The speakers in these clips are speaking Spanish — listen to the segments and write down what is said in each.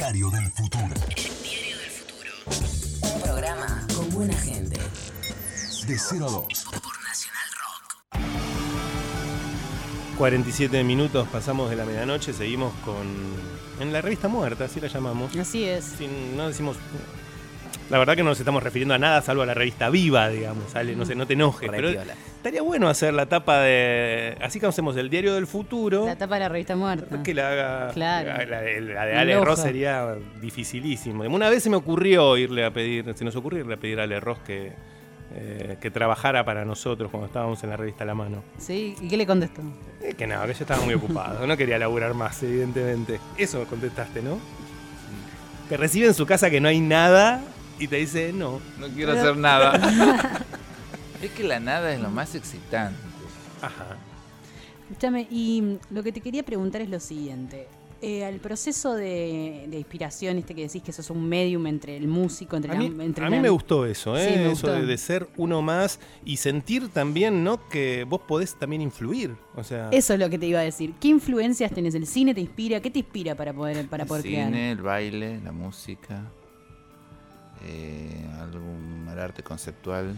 Diario del Futuro. Diario del Futuro. Un programa con buena gente. De 0 a 2. Por Nacional Rock. 47 minutos pasamos de la medianoche, seguimos con. En la revista muerta, así la llamamos. Así es. Sin- no decimos. La verdad que no nos estamos refiriendo a nada salvo a la revista viva, digamos. Ale, no, sé, no te enojes. Re Pero piola. estaría bueno hacer la tapa de. Así que hacemos el diario del futuro. La tapa de la revista muerta. que la haga. Claro. La, la de- la de Ale. Ross sería dificilísimo. Una vez se me ocurrió irle a pedir, se nos ocurrió irle a pedir a Ale Ross que, eh, que trabajara para nosotros cuando estábamos en la revista La Mano. Sí, ¿y qué le contestó? Eh, que no, que yo estaba muy ocupado, no quería laburar más, evidentemente. Eso contestaste, ¿no? Te recibe en su casa que no hay nada y te dice no. No quiero hacer nada. es que la nada es lo más excitante. Ajá. Escúchame, y lo que te quería preguntar es lo siguiente. Eh, al proceso de, de inspiración, este que decís que sos un medium entre el músico, entre A la... mí, entre a la- mí me gustó eso, ¿eh? Sí, me eso gustó. de, de ser uno más y sentir también, ¿no? Que vos podés también influir. O sea, Eso es lo que te iba a decir. ¿Qué influencias tenés? ¿El cine te inspira? ¿Qué te inspira para poder, para el poder cine, crear? el baile, la música, el arte conceptual.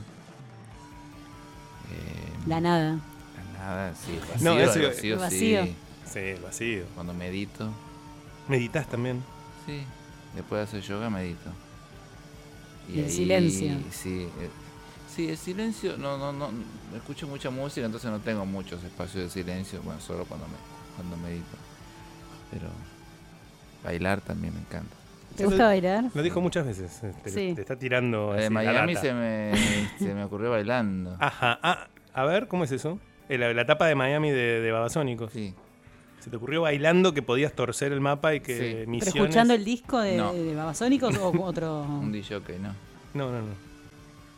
eh, La nada. la nada, sí, el vacío, No, el ese- vacío, el vacío. sí. sí, el vacío. Cuando medito, Meditas también. sí, después de hacer yoga medito. Y el silencio. Sí, eh, sí, el silencio, no, no, no, escucho mucha música, entonces no tengo muchos espacios de silencio, bueno, solo cuando me, cuando medito. Pero bailar también me encanta. ¿Te gusta bailar? Lo dijo muchas veces. eh, Te, Sí. te está tirando. Eh, en la Miami data. se me, se me ocurrió bailando. Ajá. Ah, a ver, ¿cómo es eso? Eh, La, la tapa de Miami de, de Babasónicos. Sí. ¿Se te ocurrió bailando que podías torcer el mapa y que Sí. ¿Pero misiones... escuchando el disco de, No. de Babasónicos o otro...? Un DJ, ¿no? No, no, no.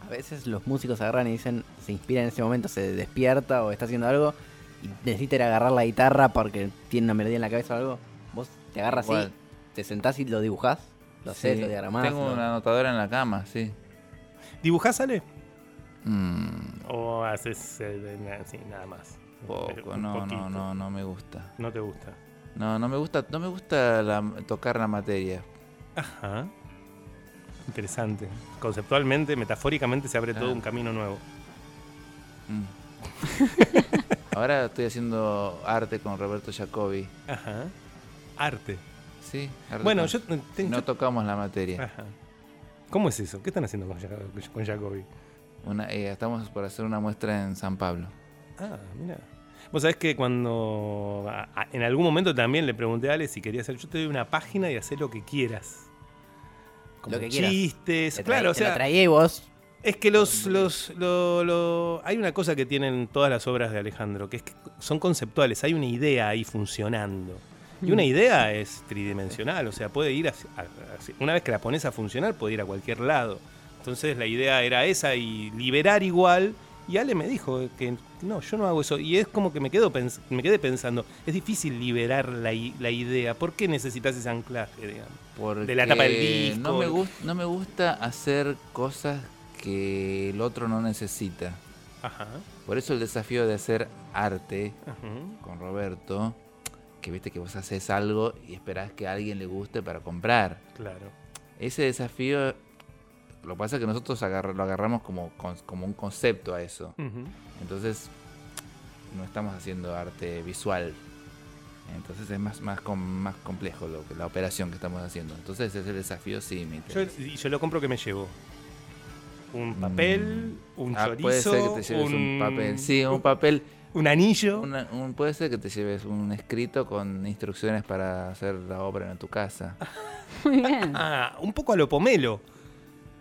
A veces los músicos agarran y dicen, se inspira en ese momento, se despierta o está haciendo algo y necesita ir a agarrar la guitarra porque tiene una melodía en la cabeza o algo. Vos te agarras Igual. así, te sentás y lo dibujás, lo haces, Sí, lo diagramás. Tengo lo- una anotadora en la cama, sí. ¿Dibujás, Ale? Mm, ¿O haces eh, de- na- sí, nada más? poco, no, no, no, no me gusta. No te gusta. No, no me gusta, no me gusta la- tocar la materia. Ajá. Interesante. Conceptualmente, metafóricamente, se abre todo un camino nuevo. Mm. Ahora estoy haciendo arte con Roberto Jacobi. Ajá. Arte. Sí, Bueno, con- yo... te- no yo- tocamos la materia. Ajá. ¿Cómo es eso? ¿Qué están haciendo con, con Jacobi? Una, eh, estamos por hacer una muestra en San Pablo. Ah, mira. Vos sabés que cuando a- a- en algún momento también le pregunté a Ale si quería hacer, yo te doy una página y hacer lo que quieras. Como Lo que quieras. chistes, claro, o lo sea, vos es que los, los, lo- lo- hay una cosa que tienen todas las obras de Alejandro, que es que son conceptuales, hay una idea ahí funcionando. Y una idea es tridimensional, o sea, puede ir hacia- a- hacia- una vez que la pones a funcionar, puede ir a cualquier lado. Entonces la idea era esa y liberar igual. Y Ale me dijo que no, yo no hago eso. Y es como que me, quedo pens- me quedé pensando, es difícil liberar la, idea. ¿Por qué necesitas ese anclaje, digamos? Porque De la tapa del disco. No me, gust- no me gusta hacer cosas que el otro no necesita. Ajá. Por eso el desafío de hacer arte ajá. con Roberto, que viste que vos haces algo y esperás que a alguien le guste para comprar. Claro. Ese desafío, lo que pasa es que nosotros lo agarramos como, como un concepto a eso. Entonces, no estamos haciendo arte visual. Entonces es más, más, com- más complejo lo que, la operación que estamos haciendo. Entonces ese desafío sí me Yo, interesa. y yo lo compro que me llevo. Un papel, un Ah, chorizo, puede ser que te lleves un, papel. Sí, un papel. Un anillo. una- un- puede ser que te lleves un escrito con instrucciones para hacer la obra en tu casa. Muy bien. Ah, un poco a lo pomelo.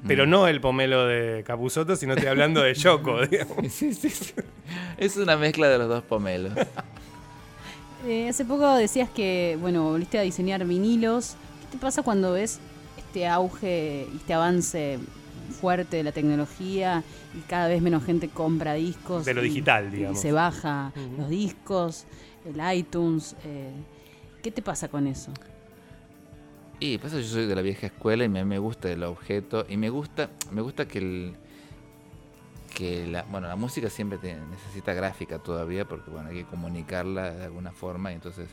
Pero Mm. no el pomelo de Capuzoto, sino estoy hablando de Yoko, digamos. Sí, sí, sí. Es una mezcla de los dos pomelos. Eh, hace poco decías que, bueno, volviste a diseñar vinilos. ¿Qué te pasa cuando ves este auge y este avance fuerte de la tecnología y cada vez menos gente compra discos? De lo y- digital, y digamos. se baja los discos, el iTunes. eh, ¿Qué te pasa con eso? Y pasa que yo soy de la vieja escuela y me, me gusta el objeto y me gusta me gusta que el que la bueno la música siempre te- necesita gráfica todavía porque bueno hay que comunicarla de alguna forma y entonces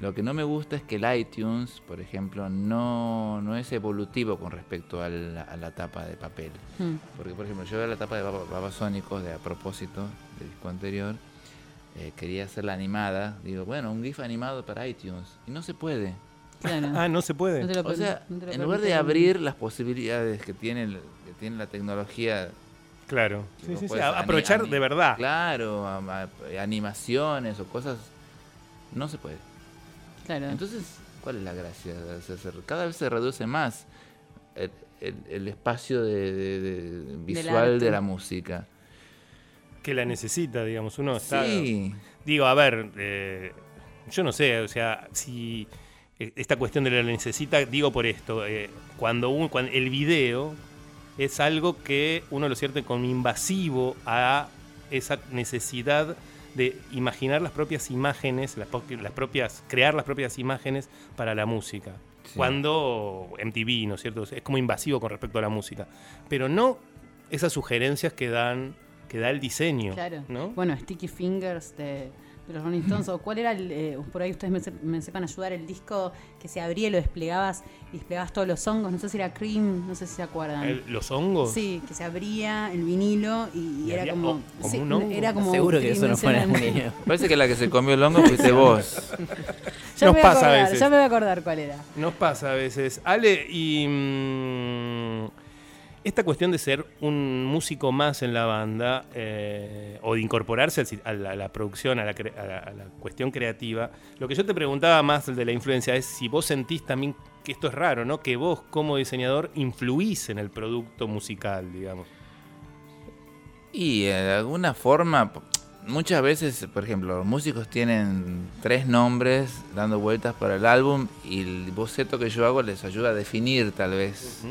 Lo que no me gusta es que el iTunes, por ejemplo, no, no es evolutivo con respecto al- a la tapa de papel. Mm. Porque, por ejemplo, yo veo la tapa de Baba- Babasónicos, de a propósito, del disco anterior, eh, quería hacerla animada. Digo, bueno, un GIF animado para iTunes. Y no se puede. Claro. Ah, no se puede. No O sea, no en lugar de abrir las posibilidades que tiene, el- que tiene la tecnología, Claro. Sí, sí, sí. A- ani- Aprovechar de verdad. Claro, a- a- animaciones o cosas, no se puede. Claro. Entonces, ¿cuál es la gracia? O sea, se- cada vez se reduce más el, el- el espacio de, de- de- visual de la música. Que la necesita, digamos. Uno está. Sí, Digo, a ver, eh, yo no sé, o sea, si eh, esta cuestión de la necesita, digo por esto, eh, cuando, un, cuando el video es algo que uno lo siente como invasivo a esa necesidad de imaginar las propias imágenes, las, propias, crear las propias imágenes para la música. Sí. Cuando MTV, ¿no es cierto? Es como invasivo con respecto a la música. Pero no esas sugerencias que dan, que da el diseño. Claro. ¿no? Bueno, Sticky Fingers de, de los Rolling Stones. o cuál era el. eh, por ahí ustedes me, se- me sepan ayudar. El disco que se abría y lo desplegabas y desplegabas todos los hongos. No sé si era Cream, no sé si se acuerdan. El- los hongos. Sí, que se abría el vinilo y, Y era había como. ho- como sí, un hongo. Era como. Seguro que eso no fue el parece que la que se comió el hongo fuiste vos. Ya Nos me pasa a veces. Ya me voy a acordar cuál era. Nos pasa a veces. Ale, y mm, esta cuestión de ser un músico más en la banda eh, o de incorporarse a la, a la producción, a la, a la- a la cuestión creativa, lo que yo te preguntaba más de la influencia es si vos sentís también que esto es raro, ¿no? Que vos como diseñador influís en el producto musical, digamos. Y eh, de alguna forma, muchas veces, por ejemplo, los músicos tienen tres nombres dando vueltas para el álbum y el boceto que yo hago les ayuda a definir tal vez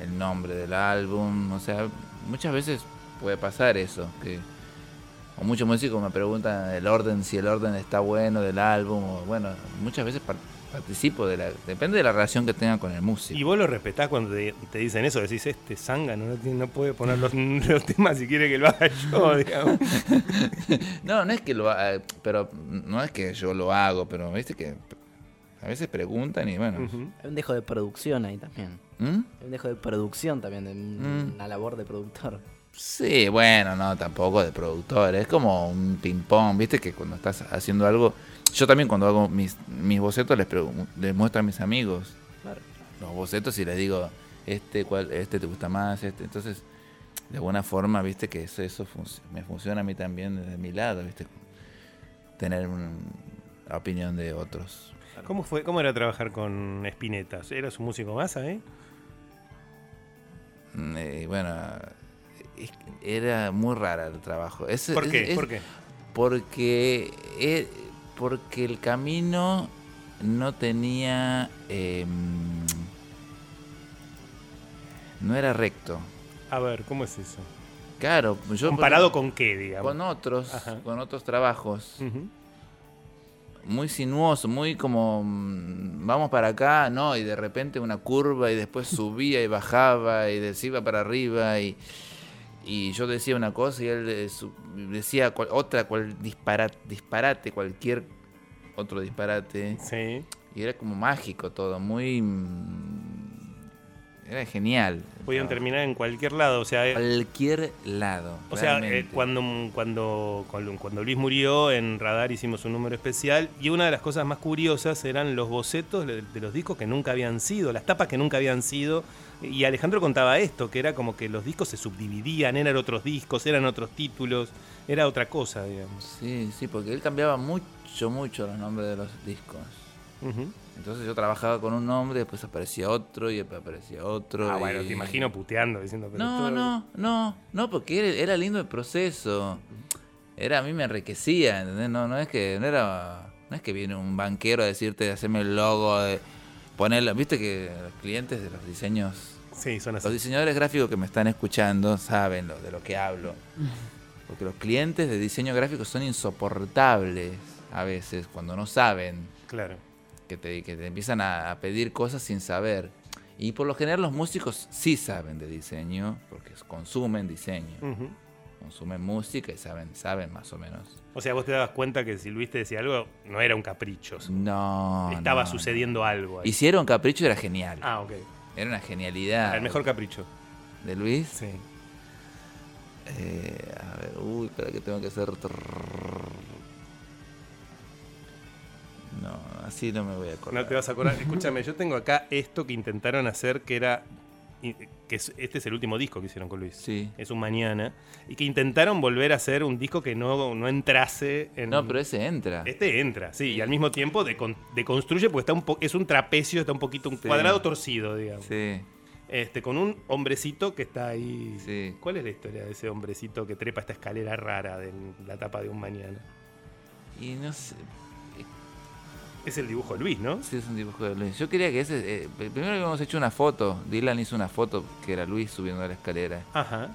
el nombre del álbum. O sea, muchas veces puede pasar eso, que o muchos músicos me preguntan el orden, si el orden está bueno del álbum, o bueno, muchas veces par- participo de la, depende de la relación que tenga con el músico. Y vos lo respetás cuando te, te dicen eso, decís, este zángano no, no puede poner los, los temas si quiere que lo haga yo, digamos. No, no es que lo haga, pero no es que yo lo hago, pero viste que a veces preguntan y bueno. Hay un dejo de producción ahí también. ¿Mm? Hay un dejo de producción también, de Mm. una labor de productor. Sí, bueno, no, tampoco de productor, es como un ping-pong, viste que cuando estás haciendo algo, yo también cuando hago mis, mis bocetos les, les muestro a mis amigos Claro. los bocetos y les digo, este, cuál, este te gusta más, este, entonces, de alguna forma, viste que eso, eso func- me funciona a mí también desde mi lado, viste, tener un- la opinión de otros. ¿Cómo fue, cómo era trabajar con Spinetta? ¿Eras un músico más ahí? Mm, eh, bueno, es- era muy rara el trabajo. Es- ¿Por es- qué? es- ¿Por qué? Porque, eh, porque el camino no tenía... em, no era recto. A ver, ¿cómo es eso? Claro, yo... ¿Comparado con qué, digamos? con otros, Ajá. con otros trabajos. Ujú. Muy sinuoso, muy como mm, vamos para acá, no, y de repente una curva y después subía y bajaba y iba para arriba y, y yo decía una cosa y él eh, decía cual- otra, cual disparate, disparate, cualquier otro disparate. Sí. Y era como mágico todo, muy... Era genial. Podían terminar en cualquier lado. O sea, eh, Cualquier lado. o sea eh, cuando, cuando, cuando Luis murió, en Radar hicimos un número especial. Y una de las cosas más curiosas eran los bocetos de, de los discos que nunca habían sido, las tapas que nunca habían sido. Y Alejandro contaba esto, que era como que los discos se subdividían, eran otros discos, eran otros títulos, era otra cosa, digamos. Sí, sí, porque él cambiaba mucho, mucho los nombres de los discos. Entonces yo trabajaba con un nombre, después aparecía otro y después aparecía otro. Ah, bueno, te imagino puteando, diciendo pero No, esto- no, no, no, porque era, era lindo el proceso. Era, a mí me enriquecía, ¿entendés? No, no es que, no era, no es que viene un banquero a decirte, hacerme el logo, de ponerlo. Viste que los clientes de los diseños, Sí, son así. los diseñadores gráficos que me están escuchando saben lo, de lo que hablo. Porque los clientes de diseño gráfico son insoportables a veces cuando no saben Claro. Que te, que te empiezan a, a pedir cosas sin saber. Y por lo general los músicos sí saben de diseño, porque consumen diseño. Consumen música y saben, saben más o menos. O sea, vos te dabas cuenta que si Luis te decía algo, no era un capricho. No. Estaba no, sucediendo algo. no. ahí. Y si era un capricho era genial. Ah, ok. Era una genialidad. El mejor capricho. de Luis. Sí. Eh, a ver, uy, espera que tengo que hacer. No, así no me voy a acordar. No te vas a acordar. Escúchame, yo tengo acá esto que intentaron hacer que era. que es- este es el último disco que hicieron con Luis. Sí. Es un mañana. Y que intentaron volver a hacer un disco que no, no entrase en. No, pero ese entra. Este entra, sí, y al mismo tiempo decon- deconstruye porque está un po- es un trapecio, está un poquito, un Sí. cuadrado torcido, digamos. Sí, Este, con un hombrecito que está ahí. sí. ¿Cuál es la historia de ese hombrecito que trepa esta escalera rara de la tapa de un mañana? Y no sé. Es el dibujo de Luis, ¿no? Sí, es un dibujo de Luis. Yo quería que ese. eh, primero habíamos hecho una foto. Dylan hizo una foto que era Luis subiendo la escalera. Ajá.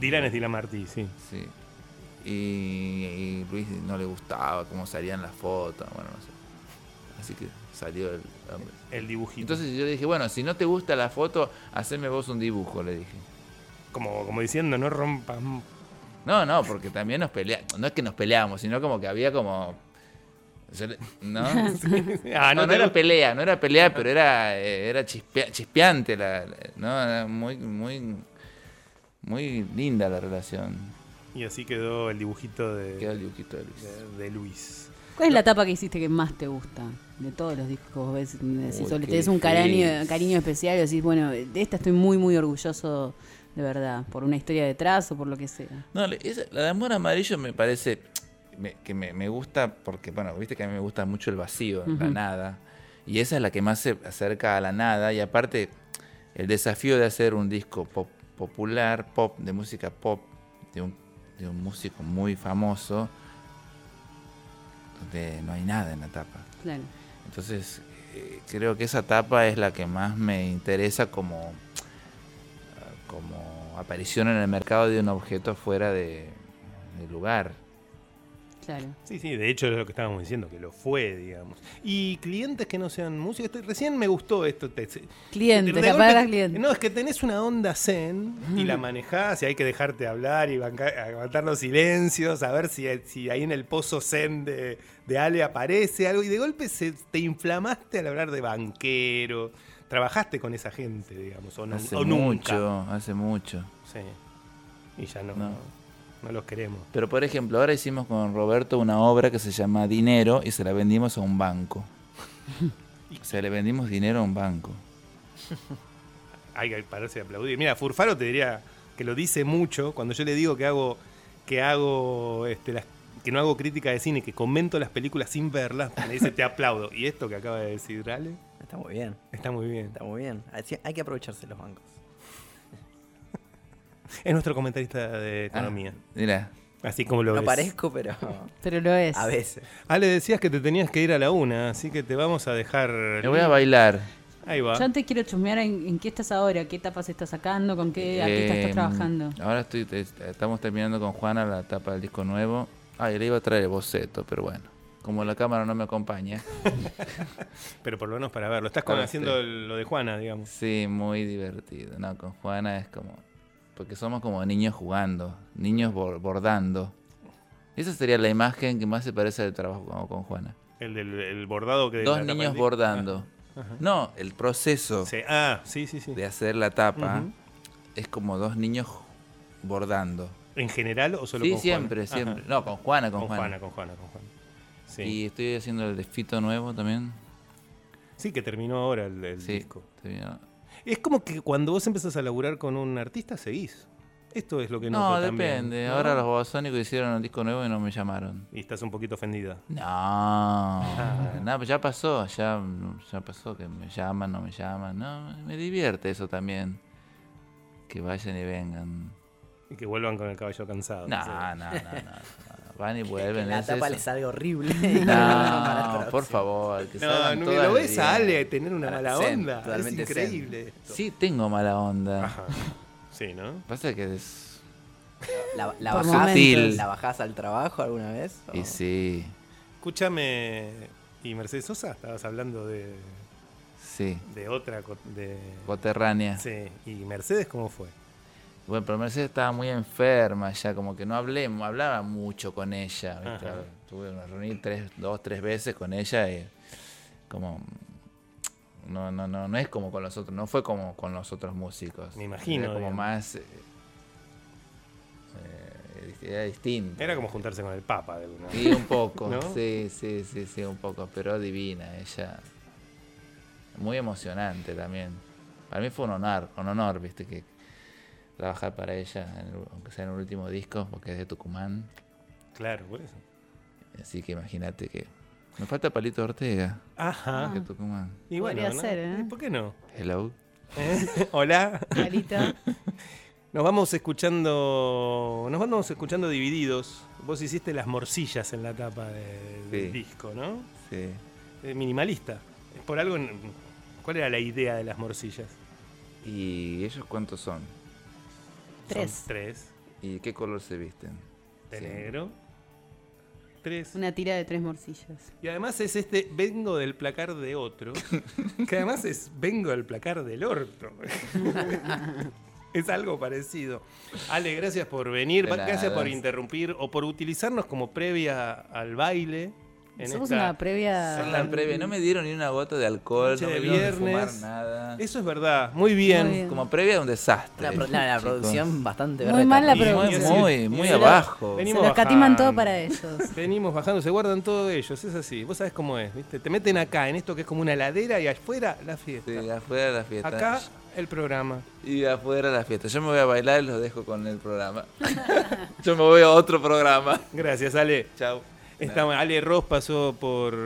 Dylan es Dylan Martí, sí. Sí. Y, y Luis no le gustaba cómo salían las fotos. Bueno, no sé. Así que salió el hombre. El dibujito. Entonces yo le dije, bueno, si no te gusta la foto, haceme vos un dibujo, le dije. como, como diciendo, no rompan. No, no, porque también nos peleábamos. No es que nos peleábamos, sino como que había como. ¿No? Ah, no, no te era pelea, no era pelea, pero era, eh, era chispea- chispeante, la, ¿no? Era muy, muy, muy linda la relación. Y así quedó el dibujito de, Queda el dibujito de Luis. de- de Luis. ¿Cuál es la etapa que hiciste que más te gusta? De todos los discos que vos ves, decís, Uy, qué tenés un cariño, cariño especial y decís, bueno, de esta estoy muy, muy orgulloso de verdad, por una historia detrás o por lo que sea. No, esa- la de Amor Amarillo me parece me- que me, me gusta porque, bueno, viste que a mí me gusta mucho el vacío, la Ujú. nada. Y esa es la que más se acerca a la nada. Y aparte, el desafío de hacer un disco pop- popular, pop, de música pop, de un, de un músico muy famoso, donde no hay nada en la tapa. Claro. Entonces, eh, creo que esa etapa es la que más me interesa como, como aparición en el mercado de un objeto fuera de, del lugar. Claro. Sí, sí, de hecho es lo que estábamos diciendo, que lo fue, digamos. Y clientes que no sean músicos, recién me gustó esto. te- Cliente, de la golpe- palabra cliente. No, es que tenés una onda zen y la manejás y hay que dejarte hablar y bancar- aguantar los silencios, a ver si, si ahí en el pozo zen de, de Ale aparece algo y de golpe se, te inflamaste al hablar de banquero. Trabajaste con esa gente, digamos, o, no, hace o nunca. mucho, hace mucho. Sí. Y ya no, No. No. los queremos. Pero por ejemplo, ahora hicimos con Roberto una obra que se llama Dinero y se la vendimos a un banco. O sea, le vendimos dinero a un banco. hay que pararse a aplaudir. Mira, Furfaro te diría que lo dice mucho cuando yo le digo que hago que hago este las- que no hago crítica de cine, que comento las películas sin verlas, me dice te aplaudo. Y esto que acaba de decir Ale Está muy bien, está muy bien. está muy bien. Hay que aprovecharse los bancos. Es nuestro comentarista de economía. Ah, mira, Así como lo No ves. parezco, pero Pero lo es. a veces. Ale decías que te tenías que ir a la una, así que te vamos a dejar. me voy a bailar. Ahí va. Yo antes quiero chusmear en, en qué estás ahora, qué etapas estás sacando, con qué artista Eh, estás trabajando. Ahora estoy, estamos terminando con Juana la etapa del disco nuevo. Ay, le iba a traer el boceto, pero bueno. Como la cámara no me acompaña. Pero por lo menos para verlo. Estás con, Para haciendo lo de Juana, digamos. Sí, muy divertido. No, con Juana es como. Porque somos como niños jugando, niños bor- bordando. Esa sería la imagen que más se parece al trabajo con, Juana. El del el bordado que. Dos tapa niños bordando. Ajá. No, el proceso Sí. Ah, sí, sí, sí. de hacer la tapa es como dos niños bordando. ¿En general o solo Sí, con Juana? siempre, Ajá. siempre. No, con Juana, con, Con Juana. Juana, con Juana, con Juana. Sí. Y estoy haciendo el desfito nuevo también. Sí, que terminó ahora el, el Sí, disco. bien. Es como que cuando vos empezás a laburar con un artista, seguís. Esto es lo que No, también, depende. ¿no? Ahora los babasónicos hicieron un disco nuevo y no me llamaron. Y estás un poquito ofendida. No, no, pues ya pasó, ya, ya pasó que me llaman, no me llaman. No, me divierte eso también. Que vayan y vengan. Y que vuelvan con el caballo cansado. No, no sé. no, no, no, no. Van y Que vuelven. la es tapa eso. les salga horrible. no la por favor. Que No, no, lo ves a Ale tener una mala Zen, onda. Es totalmente increíble. esto. Sí, tengo mala onda. Ajá. Sí, ¿no? Pasa que es. ¿La, la bajás. ¿La bajás al trabajo alguna vez? Y ¿O- sí, Escúchame. ¿Y Mercedes Sosa? Estabas hablando de, sí. de otra. De... Coterránea. Sí. ¿Y Mercedes cómo fue? Bueno, pero Mercedes estaba muy enferma ya, como que no hablé, hablaba mucho con ella. Tuve una reunión tres, dos, tres veces con ella y como no, no, no, no es como con los otros, no fue como con los otros músicos. Me imagino, Era como digamos. más eh, eh, era distinto. Era como juntarse con el Papa de alguna Sí, un poco, ¿No? sí, sí, sí, sí, un poco, pero divina, ella. Muy emocionante también. Para mí fue un honor, un honor, viste, que trabajar para ella, en el- aunque sea en el último disco, porque es de Tucumán. Claro, por eso. Así que imagínate que. Me falta Palito Ortega, Ajá. que es Tucumán. Y bueno, Podría ¿no? ser, ¿eh? ¿Por qué no? Hello. ¿Eh? Hola. Palito. Nos vamos escuchando. Nos vamos escuchando divididos. Vos hiciste las morcillas en la tapa de- del Sí. disco, ¿no? Sí. Eh, minimalista. Es por algo. en- ¿Cuál era la idea de las morcillas? ¿Y ellos cuántos son? Tres. Son tres. ¿Y qué color se visten? De Sí. negro. Tres. Una tira de tres morcillas. Y además es este vengo del placar de otro, que además es vengo del placar del orto. es algo parecido. Ale, gracias por venir, gracias por interrumpir o por utilizarnos como previa al baile. En Somos esta- una previa. Son la previa, no me dieron ni una gota de alcohol, Noche no me de dieron de fumar viernes. nada. Eso es verdad, muy bien. Muy bien. Como previa de un desastre. La, pro- la- producción bastante Muy mal la Muy, producción. muy, muy abajo. vení- Se lo escatiman bajando. todo para ellos. Venimos bajando, se guardan todo ellos, es así. Vos sabés cómo es, ¿viste? Te meten acá, en esto que es como una ladera y afuera la fiesta. Sí, afuera la fiesta. Acá el programa. Y afuera la fiesta. Yo me voy a bailar y los dejo con el programa. Yo me voy a otro programa. Gracias, Ale. Chao. Ale Ross pasó por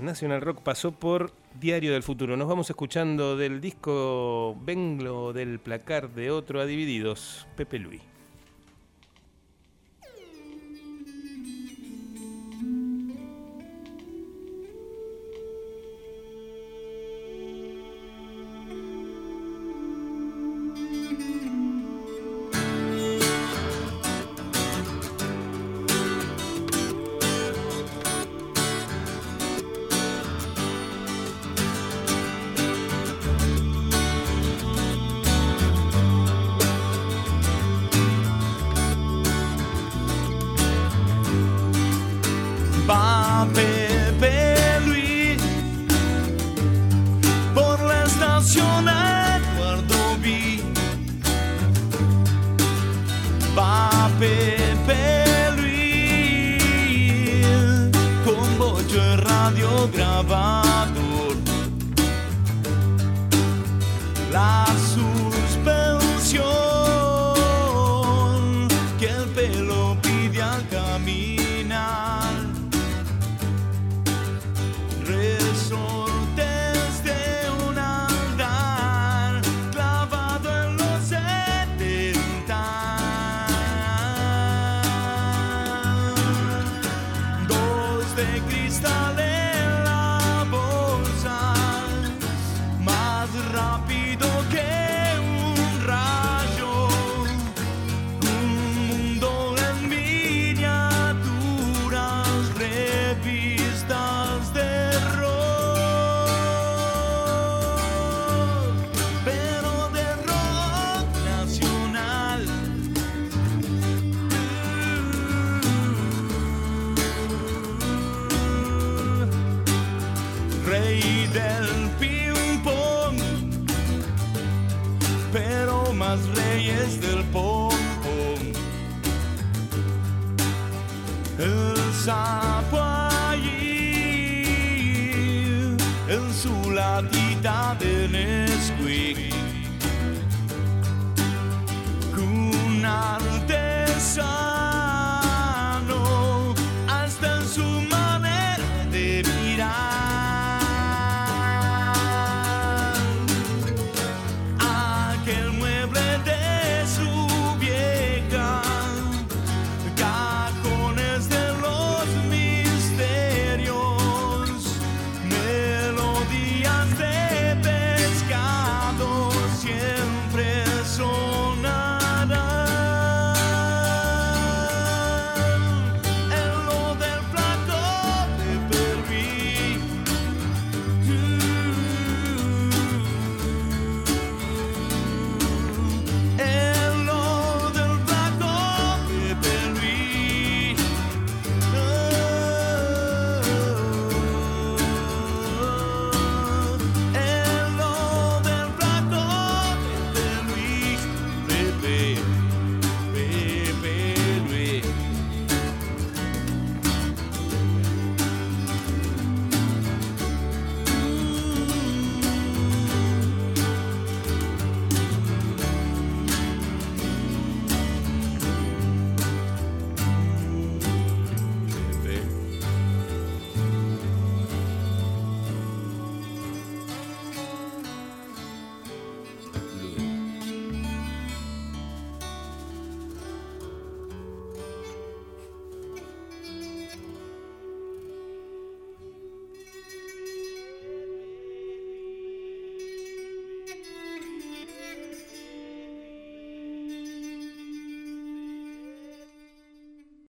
National Rock, pasó por Diario del Futuro. Nos vamos escuchando del disco Vengo del placar de otro a Divididos, Pepe Luis. gravar. Su latita de Nesquik. Con artesano